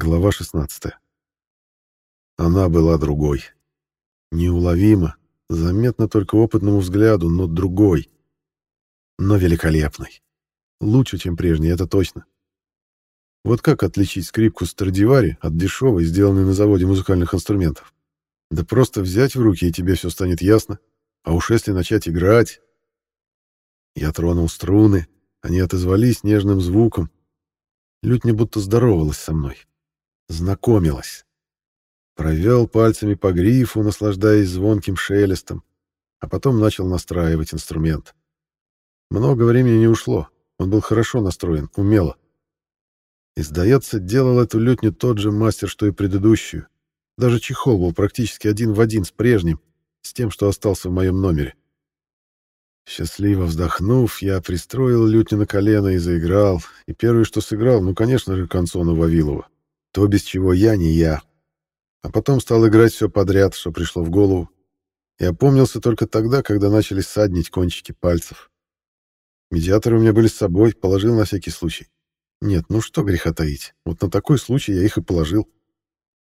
Глава 16. Она была другой. Неуловимо, заметно только опытному взгляду, но другой. Но великолепной. Лучше, чем прежний, это точно. Вот как отличить скрипку Страдивари от дешевой, сделанной на заводе музыкальных инструментов? Да просто взять в руки, и тебе все станет ясно. А уж если начать играть... Я тронул струны, они отозвались нежным звуком. Лютня будто здоровалась со мной. Знакомилась. Провел пальцами по грифу, наслаждаясь звонким шелестом, а потом начал настраивать инструмент. Много времени не ушло, он был хорошо настроен, умело. И, сдается, делал эту лютню тот же мастер, что и предыдущую. Даже чехол был практически один в один с прежним, с тем, что остался в моем номере. Счастливо вздохнув, я пристроил лютню на колено и заиграл. И первое, что сыграл, ну, конечно же, концону Вавилова. То, без чего я не я. А потом стал играть все подряд, что пришло в голову. И опомнился только тогда, когда начали саднить кончики пальцев. Медиаторы у меня были с собой, положил на всякий случай. Нет, ну что греха таить. Вот на такой случай я их и положил.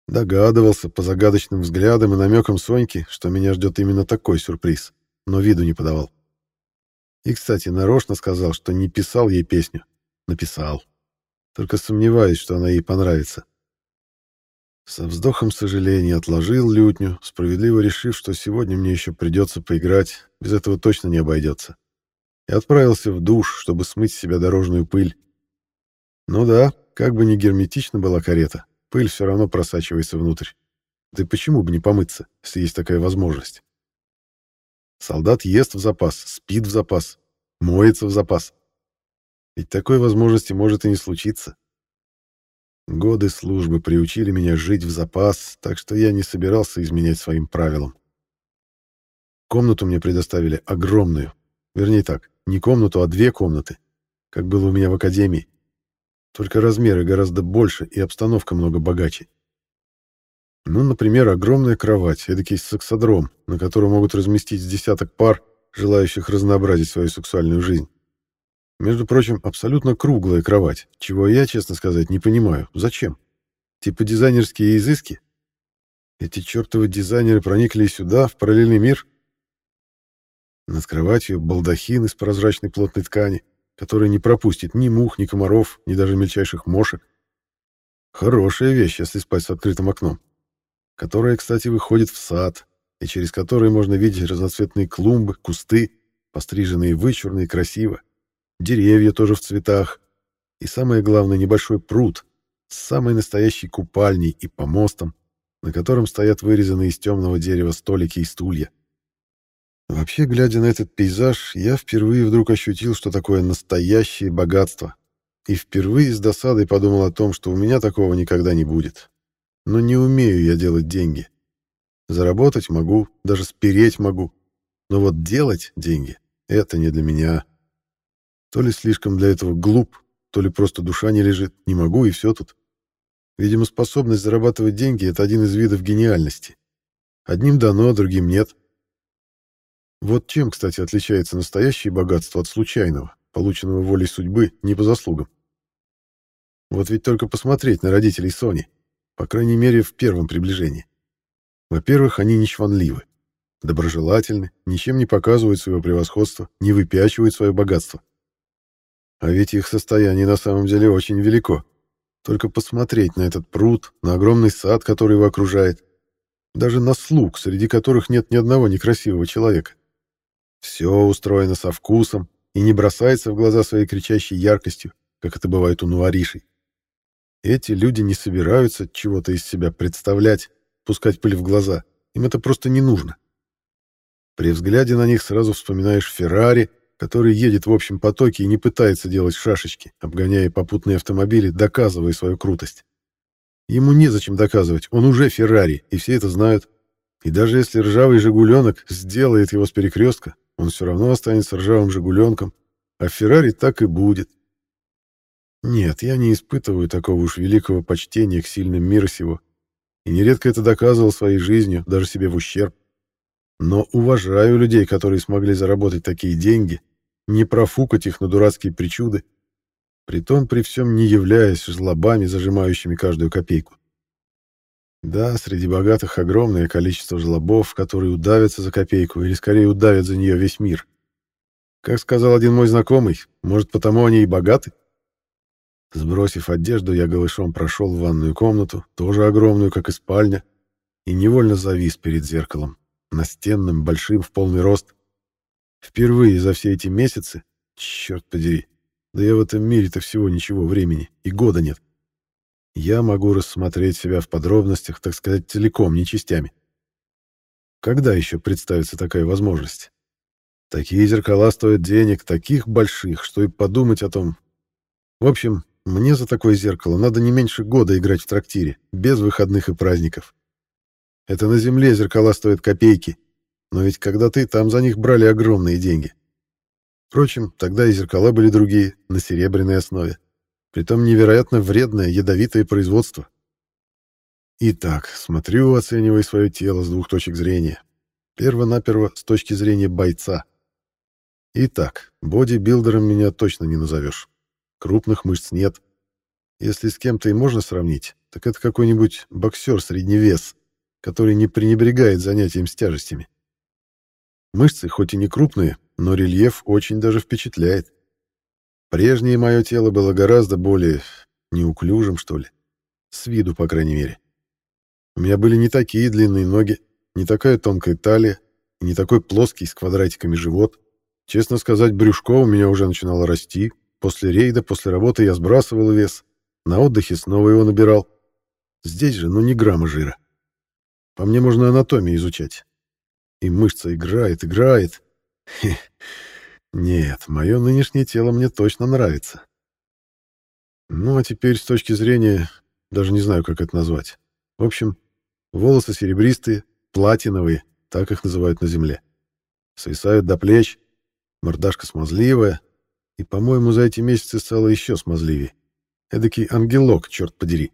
Догадывался по загадочным взглядам и намекам Соньки, что меня ждет именно такой сюрприз, но виду не подавал. И, кстати, нарочно сказал, что не писал ей песню. Написал. Только сомневаюсь, что она ей понравится. Со вздохом сожаления отложил лютню, справедливо решив, что сегодня мне еще придется поиграть, без этого точно не обойдется. И отправился в душ, чтобы смыть с себя дорожную пыль. Ну да, как бы ни герметична была карета, пыль все равно просачивается внутрь. Да и почему бы не помыться, если есть такая возможность? Солдат ест в запас, спит в запас, моется в запас. Ведь такой возможности может и не случиться. Годы службы приучили меня жить в запас, так что я не собирался изменять своим правилам. Комнату мне предоставили огромную. Вернее так, не комнату, а две комнаты, как было у меня в академии. Только размеры гораздо больше и обстановка много богаче. Ну, например, огромная кровать, эдакий сексодром, на котором могут разместить с десяток пар, желающих разнообразить свою сексуальную жизнь. Между прочим, абсолютно круглая кровать, чего я, честно сказать, не понимаю. Зачем? Типа дизайнерские изыски? Эти чертовы дизайнеры проникли сюда, в параллельный мир? Над кроватью балдахин из прозрачной плотной ткани — который не пропустит ни мух, ни комаров, ни даже мельчайших мошек. Хорошая вещь, если спать с открытым окном, которая, кстати, выходит в сад, и через который можно видеть разноцветные клумбы, кусты, постриженные вычурно и красиво, деревья тоже в цветах, и самое главное, небольшой пруд с самой настоящей купальней и помостом, на котором стоят вырезанные из темного дерева столики и стулья. Вообще, глядя на этот пейзаж, я впервые вдруг ощутил, что такое настоящее богатство. И впервые с досадой подумал о том, что у меня такого никогда не будет. Но не умею я делать деньги. Заработать могу, даже спереть могу. Но вот делать деньги — это не для меня. То ли слишком для этого глуп, то ли просто душа не лежит. Не могу, и все тут. Видимо, способность зарабатывать деньги — это один из видов гениальности. Одним дано, другим нет. Вот чем, кстати, отличается настоящее богатство от случайного, полученного волей судьбы не по заслугам. Вот ведь только посмотреть на родителей Сони, по крайней мере, в первом приближении. Во-первых, они не чванливы, доброжелательны, ничем не показывают своего превосходства, не выпячивают свое богатство. А ведь их состояние на самом деле очень велико. Только посмотреть на этот пруд, на огромный сад, который его окружает, даже на слуг, среди которых нет ни одного некрасивого человека. Все устроено со вкусом и не бросается в глаза своей кричащей яркостью, как это бывает у нуаришей. Эти люди не собираются чего-то из себя представлять, пускать пыль в глаза. Им это просто не нужно. При взгляде на них сразу вспоминаешь Феррари, который едет в общем потоке и не пытается делать шашечки, обгоняя попутные автомобили, доказывая свою крутость. Ему незачем доказывать, он уже Феррари, и все это знают. И даже если ржавый «Жигуленок» сделает его с перекрестка, он все равно останется ржавым «Жигуленком», а Феррари так и будет. Нет, я не испытываю такого уж великого почтения к сильным мира сего, и нередко это доказывал своей жизнью, даже себе в ущерб. Но уважаю людей, которые смогли заработать такие деньги, не профукать их на дурацкие причуды, притом при всем не являясь жлобами, зажимающими каждую копейку. Да, среди богатых огромное количество жлобов, которые удавятся за копейку, или скорее удавят за нее весь мир. Как сказал один мой знакомый, может, потому они и богаты? Сбросив одежду, я голышом прошел в ванную комнату, тоже огромную, как и спальня, и невольно завис перед зеркалом, настенным, большим, в полный рост. Впервые за все эти месяцы, черт подери, да я в этом мире-то всего ничего времени, и года нет. Я могу рассмотреть себя в подробностях, так сказать, целиком, не частями. Когда еще представится такая возможность? Такие зеркала стоят денег, таких больших, что и подумать о том. В общем, мне за такое зеркало надо не меньше года играть в трактире, без выходных и праздников. Это на земле зеркала стоят копейки, но ведь когда-то и там за них брали огромные деньги. Впрочем, тогда и зеркала были другие, на серебряной основе. Притом невероятно вредное, ядовитое производство. Итак, смотрю, оценивая свое тело с двух точек зрения. Перво-наперво с точки зрения бойца. Итак, бодибилдером меня точно не назовешь. Крупных мышц нет. Если с кем-то и можно сравнить, так это какой-нибудь боксер средневес, который не пренебрегает занятием с тяжестями. Мышцы хоть и не крупные, но рельеф очень даже впечатляет. Прежнее мое тело было гораздо более неуклюжим, что ли. С виду, по крайней мере. У меня были не такие длинные ноги, не такая тонкая талия и не такой плоский с квадратиками живот. Честно сказать, брюшко у меня уже начинало расти. После рейда, после работы я сбрасывал вес. На отдыхе снова его набирал. Здесь же, ну, ни грамма жира. По мне можно анатомию изучать. И мышца играет, играет. Нет, мое нынешнее тело мне точно нравится. Ну, а теперь с точки зрения... Даже не знаю, как это назвать. В общем, волосы серебристые, платиновые, так их называют на земле. Свисают до плеч, мордашка смазливая, и, по-моему, за эти месяцы стало еще смазливее. Эдакий ангелок, черт подери.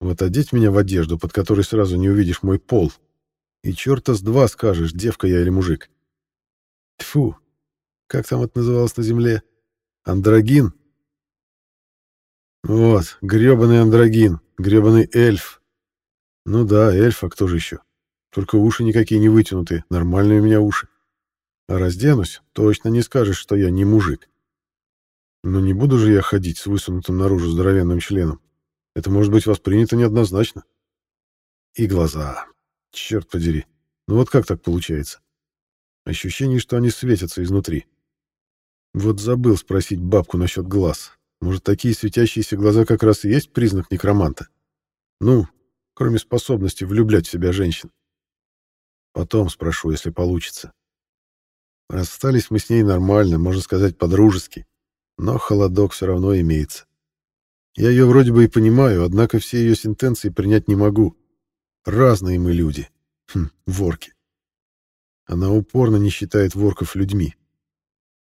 Вот одеть меня в одежду, под которой сразу не увидишь мой пол, и черта с два скажешь, девка я или мужик. Тфу, как там это называлось на земле? Андрогин? Вот, грёбаный андрогин, грёбаный эльф. Ну да, эльф, а кто же еще? Только уши никакие не вытянутые, нормальные у меня уши. А разденусь, точно не скажешь, что я не мужик. Но не буду же я ходить с высунутым наружу здоровенным членом. Это может быть воспринято неоднозначно. И глаза. Черт подери. Ну вот как так получается? Ощущение, что они светятся изнутри. Вот забыл спросить бабку насчет глаз. Может, такие светящиеся глаза как раз и есть признак некроманта? Ну, кроме способности влюблять в себя женщин. Потом спрошу, если получится. Расстались мы с ней нормально, можно сказать, по-дружески. Но холодок все равно имеется. Я ее вроде бы и понимаю, однако все ее сентенции принять не могу. Разные мы люди. Хм, ворки. Она упорно не считает ворков людьми.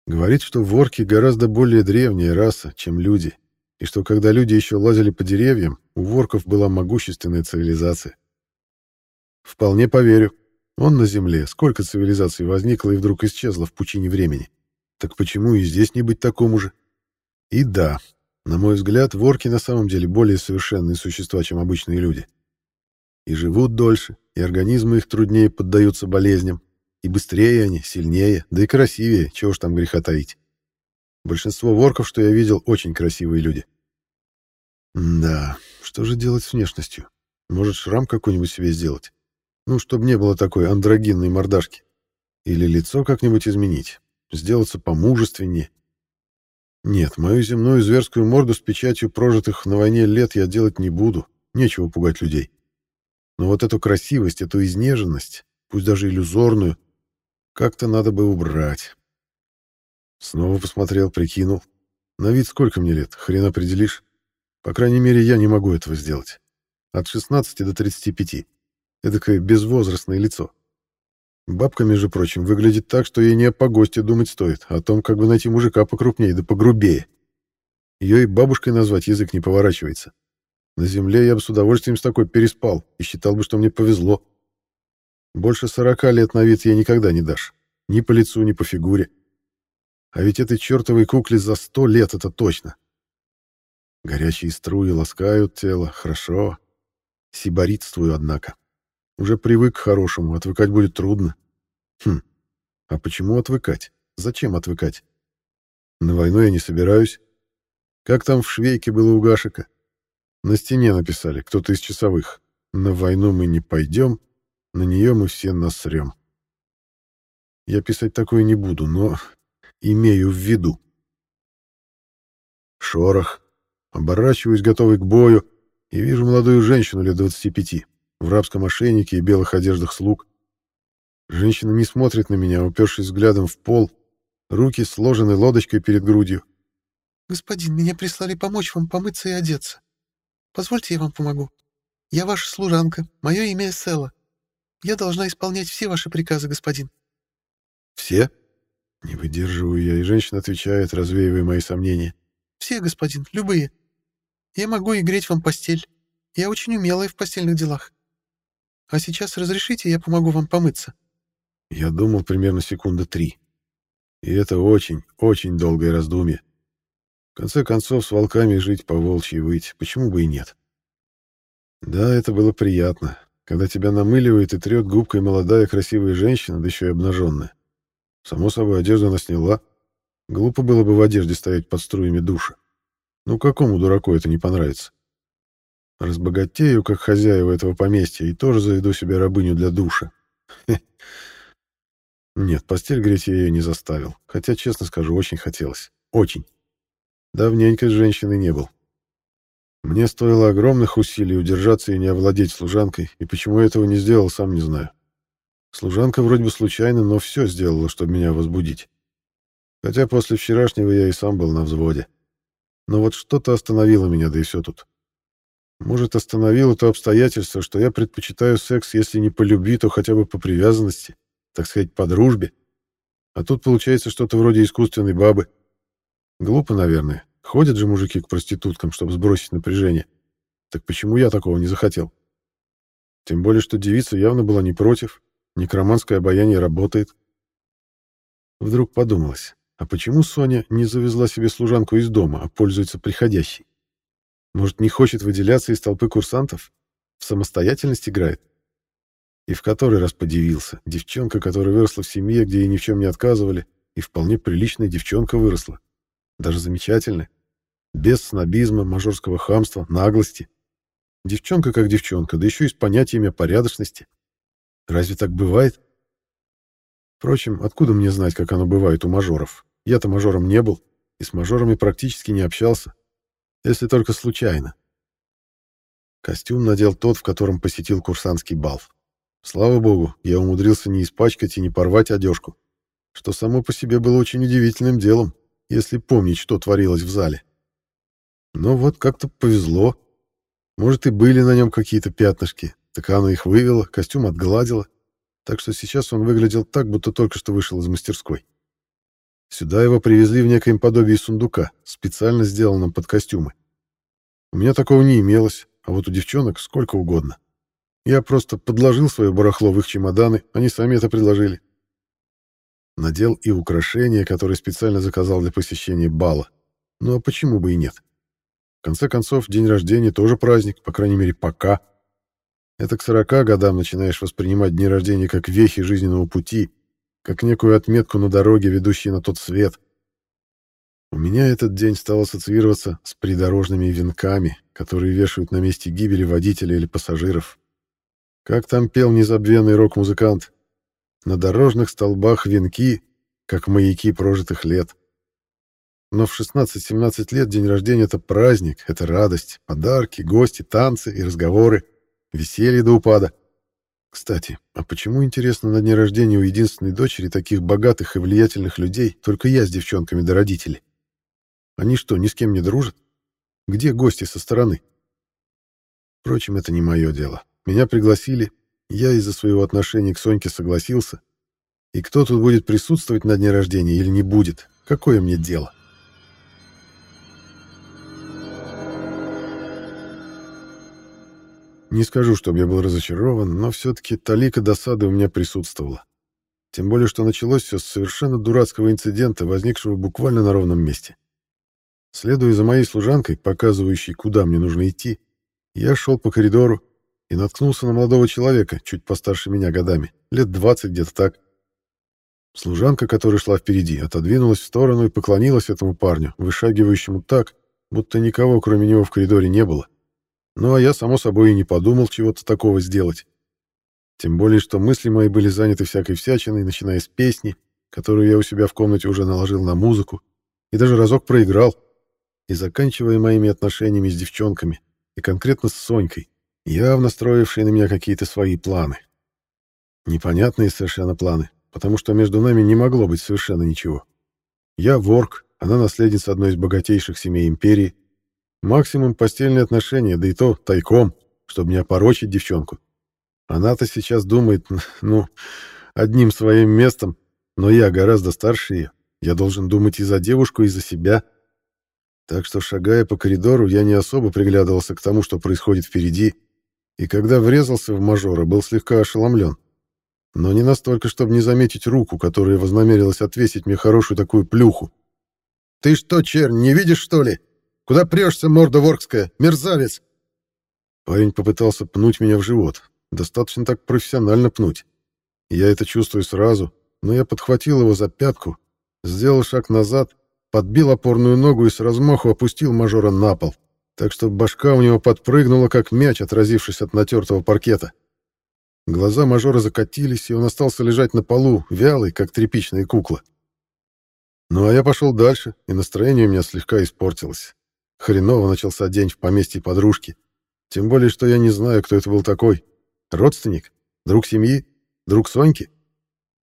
Говорит, что ворки гораздо более древняя раса, чем люди, и что когда люди еще лазили по деревьям, у ворков была могущественная цивилизация. Вполне поверю. Он на Земле, сколько цивилизаций возникло и вдруг исчезло в пучине времени. Так почему и здесь не быть такому же? И да, на мой взгляд, ворки на самом деле более совершенные существа, чем обычные люди. И живут дольше, и организмы их труднее поддаются болезням, и быстрее они, сильнее, да и красивее, чего уж там греха таить. Большинство ворков, что я видел, очень красивые люди. да, что же делать с внешностью? Может, шрам какой-нибудь себе сделать? Ну, чтобы не было такой андрогинной мордашки. Или лицо как-нибудь изменить, сделаться помужественнее. Нет, мою земную зверскую морду с печатью прожитых на войне лет я делать не буду, нечего пугать людей. Но вот эту красивость, эту изнеженность, пусть даже иллюзорную, как-то надо бы убрать. Снова посмотрел, прикинул. На вид сколько мне лет, хрен определишь. По крайней мере, я не могу этого сделать. От 16 до 35. Эдакое безвозрастное лицо. Бабка, между прочим, выглядит так, что ей не по гости думать стоит, о том, как бы найти мужика покрупнее да погрубее. Ее и бабушкой назвать язык не поворачивается. На земле я бы с удовольствием с такой переспал и считал бы, что мне повезло. Больше сорока лет на вид ей никогда не дашь. Ни по лицу, ни по фигуре. А ведь этой чертовой кукле за сто лет это точно. Горячие струи ласкают тело, хорошо. Сиборитствую, однако. Уже привык к хорошему, отвыкать будет трудно. Хм, а почему отвыкать? Зачем отвыкать? На войну я не собираюсь. Как там в Швейке было у Гашика? На стене написали, кто-то из часовых. На войну мы не пойдем, на нее мы все насрем. Я писать такое не буду, но имею в виду. Шорох. Оборачиваюсь, готовый к бою, и вижу молодую женщину лет 25, в рабском ошейнике и белых одеждах слуг. Женщина не смотрит на меня, упершись взглядом в пол, руки сложены лодочкой перед грудью. «Господин, меня прислали помочь вам помыться и одеться. Позвольте, я вам помогу. Я ваша служанка, мое имя Эссела. Я должна исполнять все ваши приказы, господин». «Все?» Не выдерживаю я, и женщина отвечает, развеивая мои сомнения. «Все, господин, любые. Я могу и греть вам постель. Я очень умелая в постельных делах. А сейчас разрешите, я помогу вам помыться». Я думал примерно секунды три. И это очень, очень долгое раздумье. В конце концов, с волками жить по волчьи выть, почему бы и нет? Да, это было приятно, когда тебя намыливает и трет губкой молодая красивая женщина, да еще и обнаженная. Само собой, одежду она сняла. Глупо было бы в одежде стоять под струями душа. Ну, какому дураку это не понравится? Разбогатею, как хозяева этого поместья, и тоже заведу себе рабыню для душа. Нет, постель греть я ее не заставил. Хотя, честно скажу, очень хотелось. Очень. Давненько с женщиной не был. Мне стоило огромных усилий удержаться и не овладеть служанкой, и почему я этого не сделал, сам не знаю. Служанка вроде бы случайно, но все сделала, чтобы меня возбудить. Хотя после вчерашнего я и сам был на взводе. Но вот что-то остановило меня, да и все тут. Может, остановило то обстоятельство, что я предпочитаю секс, если не по любви, то хотя бы по привязанности, так сказать, по дружбе. А тут получается что-то вроде искусственной бабы. Глупо, наверное. Ходят же мужики к проституткам, чтобы сбросить напряжение. Так почему я такого не захотел? Тем более, что девица явно была не против. Некроманское обаяние работает. Вдруг подумалось, а почему Соня не завезла себе служанку из дома, а пользуется приходящей? Может, не хочет выделяться из толпы курсантов? В самостоятельность играет? И в который раз подивился. Девчонка, которая выросла в семье, где ей ни в чем не отказывали, и вполне приличная девчонка выросла. Даже замечательная. Без снобизма, мажорского хамства, наглости. Девчонка как девчонка, да еще и с понятиями о порядочности. Разве так бывает? Впрочем, откуда мне знать, как оно бывает у мажоров? Я-то мажором не был, и с мажорами практически не общался. Если только случайно. Костюм надел тот, в котором посетил курсантский бал. Слава богу, я умудрился не испачкать и не порвать одежку, что само по себе было очень удивительным делом, если помнить, что творилось в зале. Но вот как-то повезло. Может, и были на нем какие-то пятнышки, так она их вывела, костюм отгладила, так что сейчас он выглядел так, будто только что вышел из мастерской. Сюда его привезли в некоем подобии сундука, специально сделанном под костюмы. У меня такого не имелось, а вот у девчонок сколько угодно. Я просто подложил свое барахло в их чемоданы, они сами это предложили. Надел и украшения, которые специально заказал для посещения бала. Ну а почему бы и нет? В конце концов, день рождения тоже праздник, по крайней мере, пока. Это к 40 годам начинаешь воспринимать дни рождения как вехи жизненного пути, как некую отметку на дороге, ведущей на тот свет. У меня этот день стал ассоциироваться с придорожными венками, которые вешают на месте гибели водителя или пассажиров. Как там пел незабвенный рок-музыкант? На дорожных столбах венки, как маяки прожитых лет. Но в 16-17 лет день рождения — это праздник, это радость, подарки, гости, танцы и разговоры. Веселье до упада. Кстати, а почему, интересно, на дне рождения у единственной дочери таких богатых и влиятельных людей только я с девчонками до родителей? Они что, ни с кем не дружат? Где гости со стороны? Впрочем, это не мое дело. Меня пригласили, я из-за своего отношения к Соньке согласился. И кто тут будет присутствовать на дне рождения или не будет, какое мне дело? Не скажу, чтобы я был разочарован, но все-таки талика досады у меня присутствовала. Тем более, что началось все с совершенно дурацкого инцидента, возникшего буквально на ровном месте. Следуя за моей служанкой, показывающей, куда мне нужно идти, я шел по коридору и наткнулся на молодого человека, чуть постарше меня годами, лет 20 где-то так. Служанка, которая шла впереди, отодвинулась в сторону и поклонилась этому парню, вышагивающему так, будто никого кроме него в коридоре не было. Ну а я, само собой, и не подумал чего-то такого сделать. Тем более, что мысли мои были заняты всякой всячиной, начиная с песни, которую я у себя в комнате уже наложил на музыку, и даже разок проиграл, и заканчивая моими отношениями с девчонками, и конкретно с Сонькой, явно строившей на меня какие-то свои планы. Непонятные совершенно планы, потому что между нами не могло быть совершенно ничего. Я ворк, она наследница одной из богатейших семей империи. Максимум постельные отношения, да и то тайком, чтобы не опорочить девчонку. Она-то сейчас думает, ну, одним своим местом, но я гораздо старше ее. Я должен думать и за девушку, и за себя. Так что, шагая по коридору, я не особо приглядывался к тому, что происходит впереди, и когда врезался в мажора, был слегка ошеломлен. Но не настолько, чтобы не заметить руку, которая вознамерилась отвесить мне хорошую такую плюху. «Ты что, чернь, не видишь, что ли? Куда прешься, морда воркская? Мерзавец!» Парень попытался пнуть меня в живот. Достаточно так профессионально пнуть. Я это чувствую сразу, но я подхватил его за пятку, сделал шаг назад, подбил опорную ногу и с размаху опустил мажора на пол, так что башка у него подпрыгнула, как мяч, отразившись от натертого паркета. Глаза мажора закатились, и он остался лежать на полу, вялый, как тряпичная кукла. Ну а я пошел дальше, и настроение у меня слегка испортилось. Хреново начался день в поместье подружки. Тем более, что я не знаю, кто это был такой. Родственник? Друг семьи? Друг Соньки?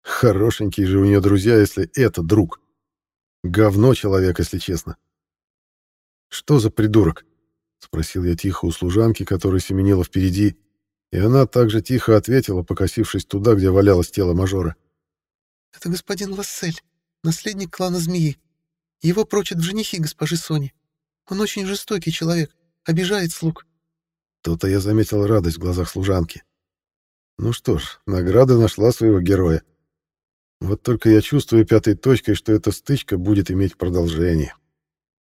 Хорошенькие же у нее друзья, если это друг. Говно человек, если честно. «Что за придурок?» — спросил я тихо у служанки, которая семенила впереди, и она также тихо ответила, покосившись туда, где валялось тело мажора. «Это господин Лассель, наследник клана Змеи. Его прочат в женихи госпожи Сони. Он очень жестокий человек, обижает слуг». То-то я заметил радость в глазах служанки. Ну что ж, награда нашла своего героя. Вот только я чувствую пятой точкой, что эта стычка будет иметь продолжение.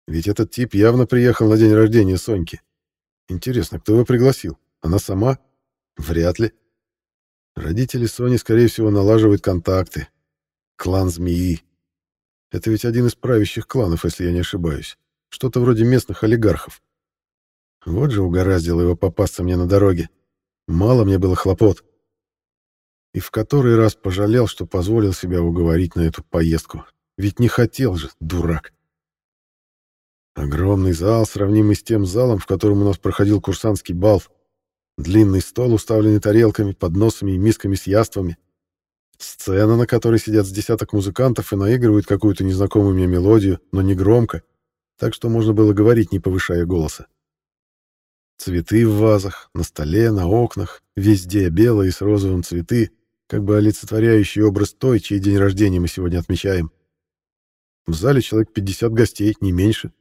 Ведь этот тип явно приехал на день рождения Соньки. Интересно, кто его пригласил? Она сама? Вряд ли. Родители Сони, скорее всего, налаживают контакты. Клан Змеи. Это ведь один из правящих кланов, если я не ошибаюсь. Что-то вроде местных олигархов. Вот же угораздило его попасться мне на дороге. Мало мне было хлопот. И в который раз пожалел, что позволил себя уговорить на эту поездку. Ведь не хотел же, дурак. Огромный зал, сравнимый с тем залом, в котором у нас проходил курсантский бал. Длинный стол, уставленный тарелками, подносами и мисками с яствами. Сцена, на которой сидят с десяток музыкантов и наигрывают какую-то незнакомую мне мелодию, но не громко, так что можно было говорить, не повышая голоса. Цветы в вазах, на столе, на окнах, везде белые с розовым цветы, как бы олицетворяющий образ той, чей день рождения мы сегодня отмечаем. В зале человек 50 гостей, не меньше.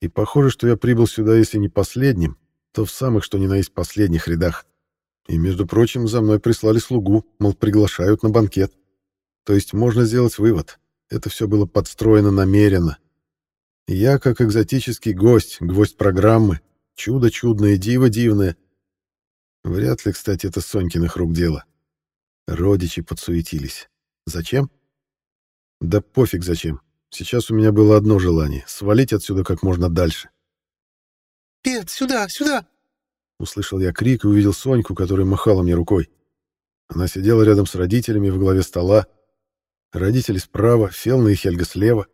И похоже, что я прибыл сюда, если не последним, то в самых что ни на есть последних рядах. И, между прочим, за мной прислали слугу, мол, приглашают на банкет. То есть можно сделать вывод. Это все было подстроено намеренно. Я, как экзотический гость, гвоздь программы, чудо чудное, диво дивное. Вряд ли, кстати, это Сонькиных рук дело. Родичи подсуетились. Зачем? Да пофиг зачем. Сейчас у меня было одно желание — свалить отсюда как можно дальше. «Пет, сюда, сюда!» Услышал я крик и увидел Соньку, которая махала мне рукой. Она сидела рядом с родителями в главе стола. Родители справа, Фелна и Хельга слева,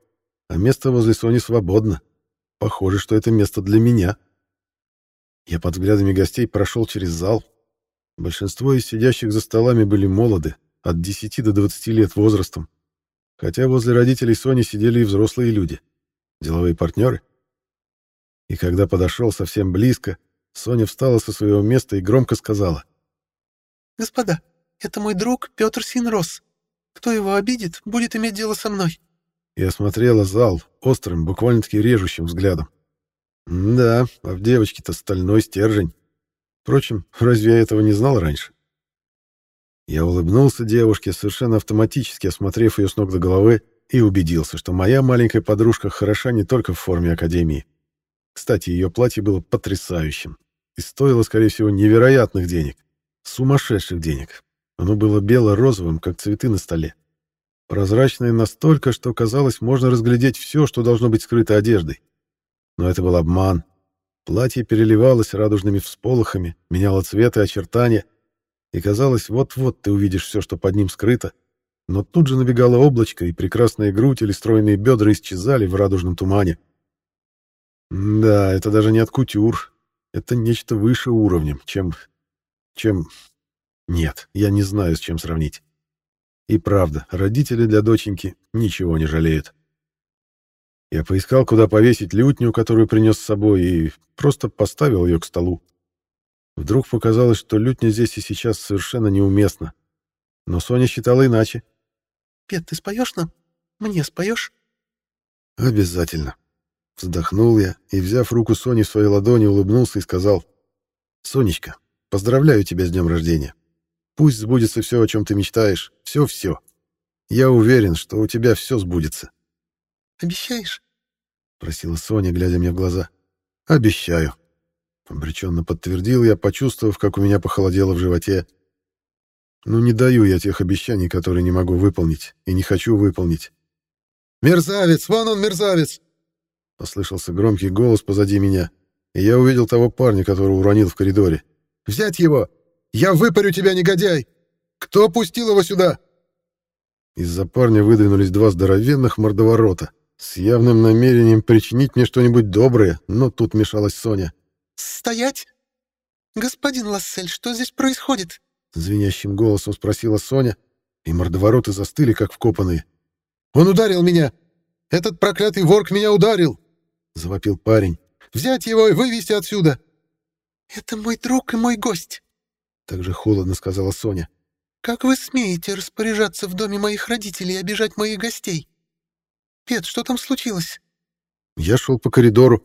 а место возле Сони свободно. Похоже, что это место для меня. Я под взглядами гостей прошел через зал. Большинство из сидящих за столами были молоды, от 10 до 20 лет возрастом, хотя возле родителей Сони сидели и взрослые люди, деловые партнеры. И когда подошел совсем близко, Соня встала со своего места и громко сказала. «Господа, это мой друг Петр Синрос. Кто его обидит, будет иметь дело со мной». И осмотрела зал острым, буквально-таки режущим взглядом. Да, а в девочке-то стальной стержень. Впрочем, разве я этого не знал раньше? Я улыбнулся девушке, совершенно автоматически осмотрев ее с ног до головы, и убедился, что моя маленькая подружка хороша не только в форме Академии. Кстати, ее платье было потрясающим и стоило, скорее всего, невероятных денег. Сумасшедших денег. Оно было бело-розовым, как цветы на столе. Прозрачное настолько, что казалось, можно разглядеть все, что должно быть скрыто одеждой. Но это был обман. Платье переливалось радужными всполохами, меняло цвет и очертания, и казалось, вот-вот ты увидишь все, что под ним скрыто, но тут же набегало облачко, и прекрасная грудь или стройные бедра исчезали в радужном тумане. Да, это даже не от кутюр. Это нечто выше уровнем, чем... чем... Нет, я не знаю, с чем сравнить. И правда, родители для доченьки ничего не жалеют. Я поискал, куда повесить лютню, которую принес с собой, и просто поставил ее к столу. Вдруг показалось, что лютня здесь и сейчас совершенно неуместна. Но Соня считала иначе. «Пет, ты споешь нам? Мне споешь?» «Обязательно». Вздохнул я и, взяв руку Сони в своей ладони, улыбнулся и сказал. «Сонечка, поздравляю тебя с днем рождения. Пусть сбудется все, о чем ты мечтаешь. Все-все. Я уверен, что у тебя все сбудется». «Обещаешь?» — просила Соня, глядя мне в глаза. «Обещаю». Обреченно подтвердил я, почувствовав, как у меня похолодело в животе. Ну, не даю я тех обещаний, которые не могу выполнить и не хочу выполнить. «Мерзавец! Вон он, мерзавец!» Послышался громкий голос позади меня, и я увидел того парня, которого уронил в коридоре. «Взять его! Я выпарю тебя, негодяй! Кто пустил его сюда?» Из-за парня выдвинулись два здоровенных мордоворота с явным намерением причинить мне что-нибудь доброе, но тут мешалась Соня. «Стоять! Господин Лассель, что здесь происходит?» Звенящим голосом спросила Соня, и мордовороты застыли, как вкопанные. «Он ударил меня! Этот проклятый ворк меня ударил!» — завопил парень. «Взять его и вывести отсюда!» «Это мой друг и мой гость!» — также холодно сказала Соня. «Как вы смеете распоряжаться в доме моих родителей и обижать моих гостей? Пет, что там случилось?» Я шел по коридору.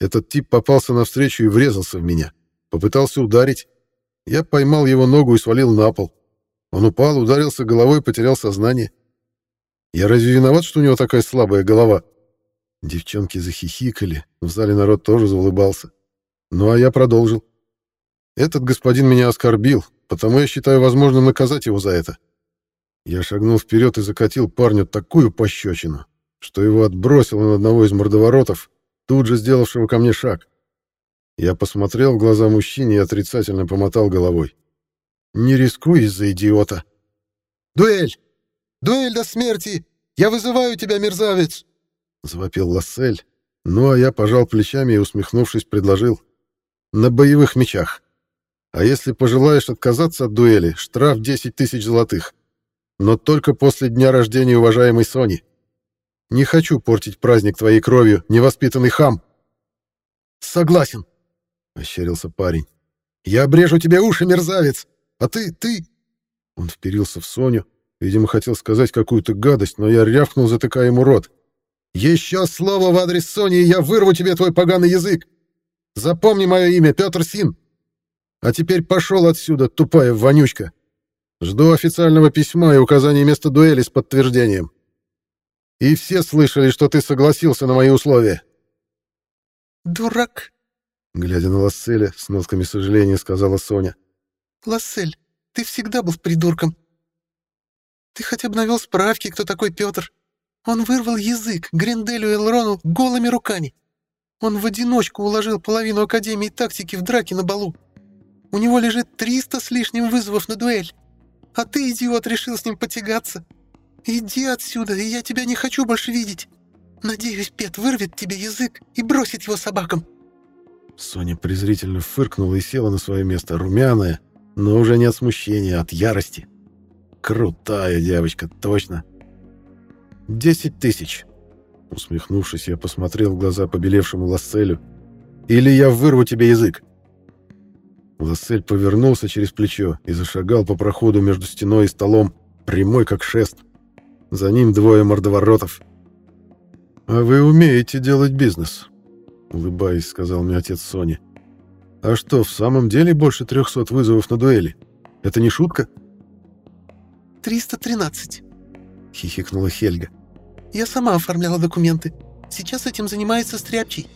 Этот тип попался навстречу и врезался в меня. Попытался ударить. Я поймал его ногу и свалил на пол. Он упал, ударился головой и потерял сознание. Я разве виноват, что у него такая слабая голова? Девчонки захихикали, в зале народ тоже заулыбался. Ну а я продолжил. Этот господин меня оскорбил, потому я считаю возможным наказать его за это. Я шагнул вперед и закатил парню такую пощечину, что его отбросило на одного из мордоворотов, тут же сделавшего ко мне шаг. Я посмотрел в глаза мужчине и отрицательно помотал головой. «Не рискуй из-за идиота!» «Дуэль! Дуэль до смерти! Я вызываю тебя, мерзавец!» — завопил Лассель. Ну, а я пожал плечами и, усмехнувшись, предложил. «На боевых мечах. А если пожелаешь отказаться от дуэли, штраф 10 тысяч золотых. Но только после дня рождения уважаемой Сони. Не хочу портить праздник твоей кровью, невоспитанный хам. Согласен, ощерился парень. Я обрежу тебе уши, мерзавец. А ты, ты... Он вперился в Соню, видимо, хотел сказать какую-то гадость, но я рявкнул, затыкая ему рот. Еще слово в адрес Сони, и я вырву тебе твой поганый язык. Запомни мое имя, Петр Син. А теперь пошел отсюда, тупая вонючка. Жду официального письма и указания места дуэли с подтверждением. И все слышали, что ты согласился на мои условия. Дурак, глядя на Ласселя, с нотками сожаления сказала Соня. Лассель, ты всегда был придурком. Ты хотя бы навел справки, кто такой Петр. Он вырвал язык Гринделю и Элрону голыми руками. Он в одиночку уложил половину Академии тактики в драке на балу. У него лежит триста с лишним вызовов на дуэль. А ты, идиот, решил с ним потягаться. «Иди отсюда, и я тебя не хочу больше видеть. Надеюсь, Пет вырвет тебе язык и бросит его собакам». Соня презрительно фыркнула и села на свое место, румяная, но уже не от смущения, а от ярости. «Крутая девочка, точно!» «Десять тысяч!» Усмехнувшись, я посмотрел в глаза побелевшему Ласселю. «Или я вырву тебе язык!» Лассель повернулся через плечо и зашагал по проходу между стеной и столом, прямой как шест. За ним двое мордоворотов. «А вы умеете делать бизнес», — улыбаясь, сказал мне отец Сони. «А что, в самом деле больше трехсот вызовов на дуэли? Это не шутка?» «Триста тринадцать», — хихикнула Хельга. Я сама оформляла документы. Сейчас этим занимается Стряпчий.